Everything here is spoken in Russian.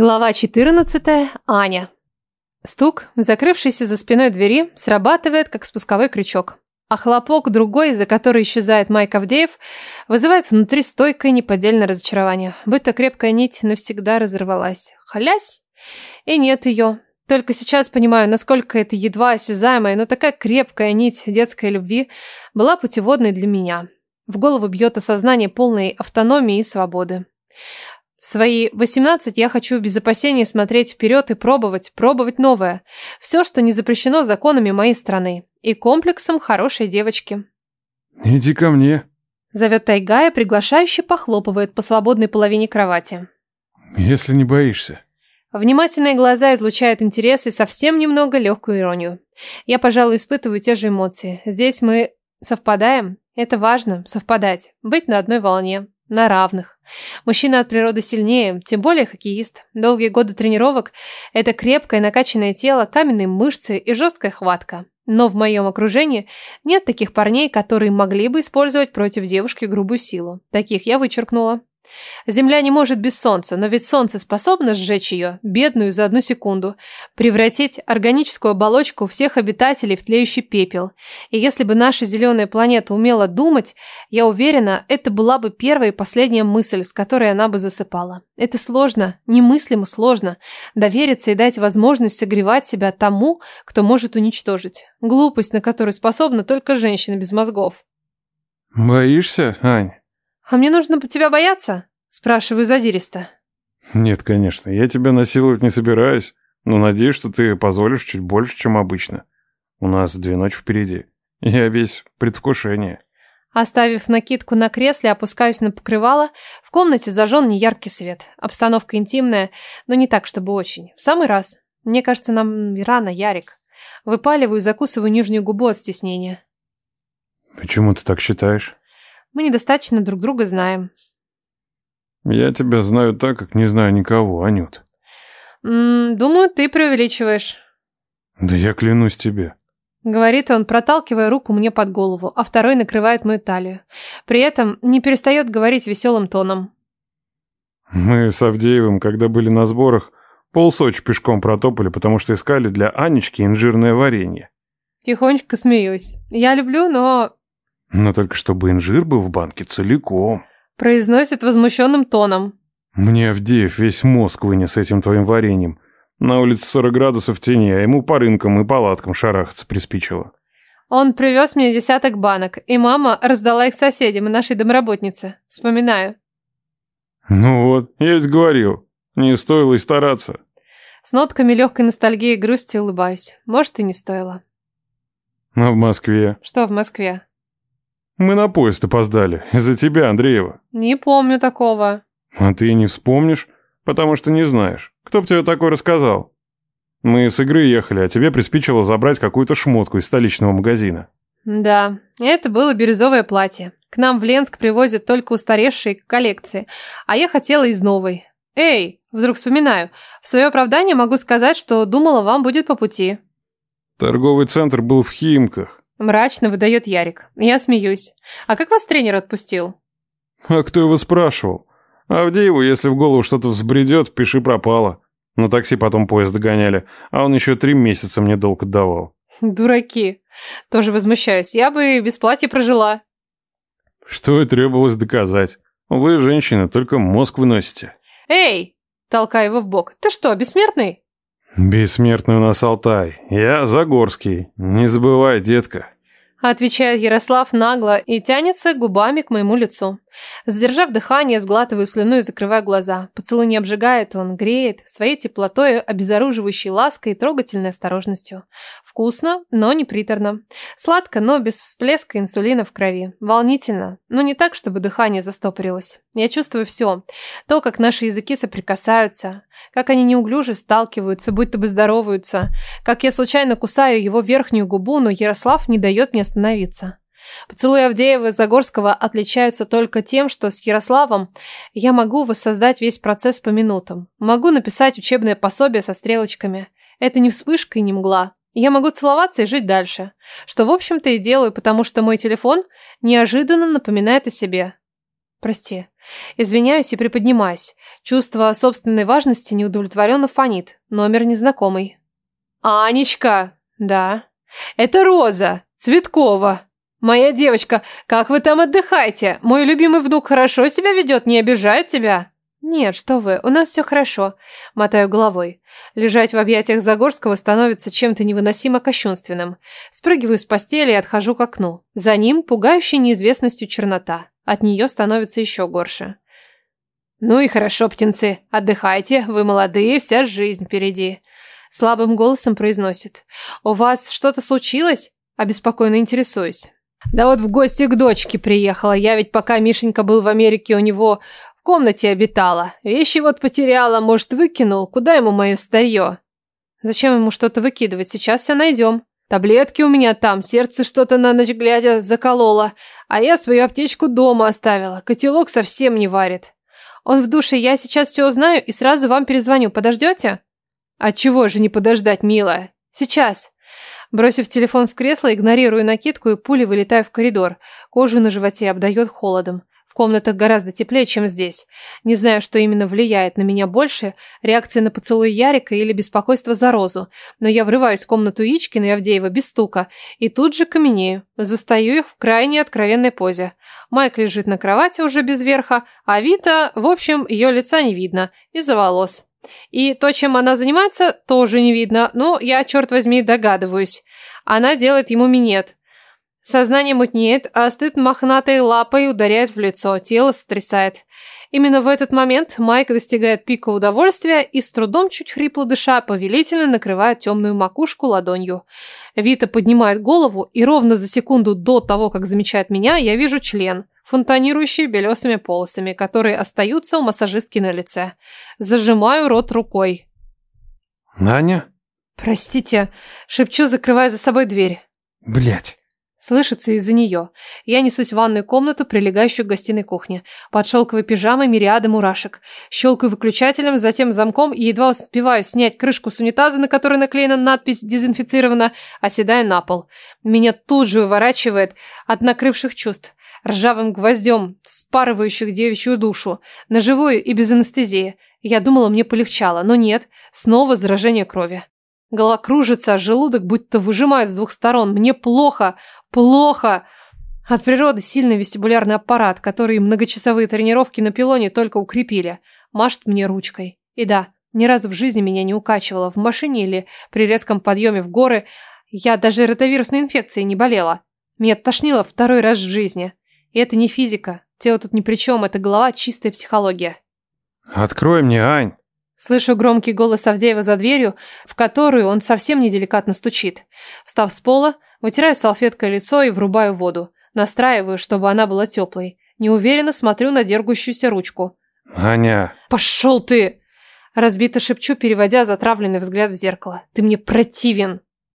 Глава 14. Аня. Стук, закрывшийся за спиной двери, срабатывает, как спусковой крючок. А хлопок другой, за который исчезает Майк Авдеев, вызывает внутри стойкое неподдельное разочарование. Будто крепкая нить навсегда разорвалась. Халясь! И нет ее. Только сейчас понимаю, насколько это едва осязаемая, но такая крепкая нить детской любви была путеводной для меня. В голову бьет осознание полной автономии и свободы. В свои 18 я хочу без опасений смотреть вперед и пробовать, пробовать новое. Все, что не запрещено законами моей страны. И комплексом хорошей девочки. «Иди ко мне», — зовет Тайгая, приглашающе похлопывает по свободной половине кровати. «Если не боишься». Внимательные глаза излучают интерес и совсем немного легкую иронию. Я, пожалуй, испытываю те же эмоции. Здесь мы совпадаем. Это важно, совпадать. Быть на одной волне. На равных. Мужчина от природы сильнее, тем более хоккеист. Долгие годы тренировок – это крепкое накачанное тело, каменные мышцы и жесткая хватка. Но в моем окружении нет таких парней, которые могли бы использовать против девушки грубую силу. Таких я вычеркнула. Земля не может без солнца, но ведь солнце способно сжечь ее, бедную, за одну секунду, превратить органическую оболочку всех обитателей в тлеющий пепел. И если бы наша зеленая планета умела думать, я уверена, это была бы первая и последняя мысль, с которой она бы засыпала. Это сложно, немыслимо сложно, довериться и дать возможность согревать себя тому, кто может уничтожить. Глупость, на которую способна только женщина без мозгов. «Боишься, Ань?» «А мне нужно тебя бояться?» Спрашиваю задиристо. «Нет, конечно, я тебя насиловать не собираюсь, но надеюсь, что ты позволишь чуть больше, чем обычно. У нас две ночи впереди. Я весь предвкушение». Оставив накидку на кресле, опускаюсь на покрывало. В комнате зажжен неяркий свет. Обстановка интимная, но не так, чтобы очень. В самый раз. Мне кажется, нам рано, Ярик. Выпаливаю и закусываю нижнюю губу от стеснения. «Почему ты так считаешь?» Мы недостаточно друг друга знаем. Я тебя знаю так, как не знаю никого, Анют. М -м, думаю, ты преувеличиваешь. Да я клянусь тебе. Говорит он, проталкивая руку мне под голову, а второй накрывает мою талию. При этом не перестает говорить веселым тоном. Мы с Авдеевым, когда были на сборах, полсочи пешком протопали, потому что искали для Анечки инжирное варенье. Тихонечко смеюсь. Я люблю, но но только чтобы инжир был в банке целиком. Произносит возмущенным тоном. Мне Авдеев весь мозг вынес этим твоим вареньем. На улице 40 градусов тени, а ему по рынкам и палаткам шарахаться приспичило. Он привез мне десяток банок, и мама раздала их соседям и нашей домработнице. Вспоминаю. Ну вот, я ведь говорил, не стоило и стараться. С нотками легкой ностальгии и грусти улыбаюсь. Может, и не стоило. А в Москве? Что в Москве? Мы на поезд опоздали. Из-за тебя, Андреева. Не помню такого. А ты и не вспомнишь, потому что не знаешь. Кто бы тебе такое рассказал? Мы с игры ехали, а тебе приспичило забрать какую-то шмотку из столичного магазина. Да, это было бирюзовое платье. К нам в Ленск привозят только устаревшие коллекции, а я хотела из новой. Эй, вдруг вспоминаю. В свое оправдание могу сказать, что думала, вам будет по пути. Торговый центр был в Химках. Мрачно выдает Ярик. Я смеюсь. А как вас тренер отпустил? А кто его спрашивал? Авдееву, если в голову что-то взбредет, пиши пропало. На такси потом поезд догоняли, а он еще три месяца мне долг отдавал. Дураки. Тоже возмущаюсь. Я бы без платья прожила. Что и требовалось доказать. Вы, женщины, только мозг выносите. Эй! Толкаю его в бок. Ты что, бессмертный? «Бессмертный у нас Алтай. Я Загорский. Не забывай, детка». Отвечает Ярослав нагло и тянется губами к моему лицу. Сдержав дыхание, сглатываю слюну и закрываю глаза. Поцелуй не обжигает, он греет, своей теплотой, обезоруживающей лаской и трогательной осторожностью. Вкусно, но не приторно. Сладко, но без всплеска инсулина в крови. Волнительно, но не так, чтобы дыхание застопорилось. Я чувствую все. То, как наши языки соприкасаются, как они неуклюже сталкиваются, будто бы здороваются, как я случайно кусаю его верхнюю губу, но Ярослав не дает мне остановиться. Поцелуи Авдеева и Загорского отличаются только тем, что с Ярославом я могу воссоздать весь процесс по минутам. Могу написать учебное пособие со стрелочками. Это не вспышка и не мгла. Я могу целоваться и жить дальше. Что, в общем-то, и делаю, потому что мой телефон неожиданно напоминает о себе. Прости. Извиняюсь и приподнимаюсь. Чувство собственной важности неудовлетворенно фонит. Номер незнакомый. «Анечка!» «Да». «Это Роза Цветкова. Моя девочка, как вы там отдыхаете? Мой любимый внук хорошо себя ведет, не обижает тебя?» «Нет, что вы, у нас все хорошо», – мотаю головой. Лежать в объятиях Загорского становится чем-то невыносимо кощунственным. Спрыгиваю с постели и отхожу к окну. За ним пугающая неизвестностью чернота. От нее становится еще горше. «Ну и хорошо, птенцы, отдыхайте, вы молодые, вся жизнь впереди», – слабым голосом произносит. «У вас что-то случилось?» – обеспокоенно интересуюсь. «Да вот в гости к дочке приехала. Я ведь пока Мишенька был в Америке, у него комнате обитала. Вещи вот потеряла, может, выкинул. Куда ему мое старье? Зачем ему что-то выкидывать? Сейчас все найдем. Таблетки у меня там, сердце что-то на ночь глядя закололо. А я свою аптечку дома оставила. Котелок совсем не варит. Он в душе, я сейчас все узнаю и сразу вам перезвоню. Подождете? А чего же не подождать, милая? Сейчас. Бросив телефон в кресло, игнорирую накидку и пулей вылетаю в коридор. Кожу на животе обдает холодом комнатах гораздо теплее, чем здесь. Не знаю, что именно влияет на меня больше, реакция на поцелуй Ярика или беспокойство за Розу, но я врываюсь в комнату Ичкина и Авдеева без стука и тут же каменею, застаю их в крайне откровенной позе. Майк лежит на кровати уже без верха, а Вита, в общем, ее лица не видно, из-за волос. И то, чем она занимается, тоже не видно, но я, черт возьми, догадываюсь. Она делает ему минет, Сознание мутнеет, а стыд мохнатой лапой ударяет в лицо, тело сотрясает. Именно в этот момент Майк достигает пика удовольствия и с трудом, чуть хрипло дыша, повелительно накрывает темную макушку ладонью. Вита поднимает голову, и ровно за секунду до того, как замечает меня, я вижу член, фонтанирующий белесыми полосами, которые остаются у массажистки на лице. Зажимаю рот рукой. «Наня?» «Простите», шепчу, закрывая за собой дверь. Блять. Слышится из-за нее. Я несусь в ванную комнату, прилегающую к гостиной кухне. Под шелковой пижамой мириады мурашек. Щелкаю выключателем, затем замком и едва успеваю снять крышку с унитаза, на которой наклеена надпись «Дезинфицировано», оседаю на пол. Меня тут же выворачивает от накрывших чувств. Ржавым гвоздем, спарывающих девичью душу. На живую и без анестезии. Я думала, мне полегчало, но нет. Снова заражение крови. Голова кружится, а желудок будто выжимает с двух сторон. Мне плохо. Плохо. От природы сильный вестибулярный аппарат, который многочасовые тренировки на пилоне только укрепили. Машет мне ручкой. И да, ни разу в жизни меня не укачивало в машине или при резком подъеме в горы. Я даже ротовирусной инфекцией не болела. Меня тошнило второй раз в жизни. И это не физика. Тело тут ни при чем, это голова чистая психология. «Открой мне, Ань!» Слышу громкий голос Авдеева за дверью, в которую он совсем неделикатно стучит. Встав с пола, Вытираю салфеткой лицо и врубаю воду. Настраиваю, чтобы она была теплой. Неуверенно смотрю на дергающуюся ручку. «Аня!» «Пошел ты!» Разбито шепчу, переводя затравленный взгляд в зеркало. «Ты мне противен!»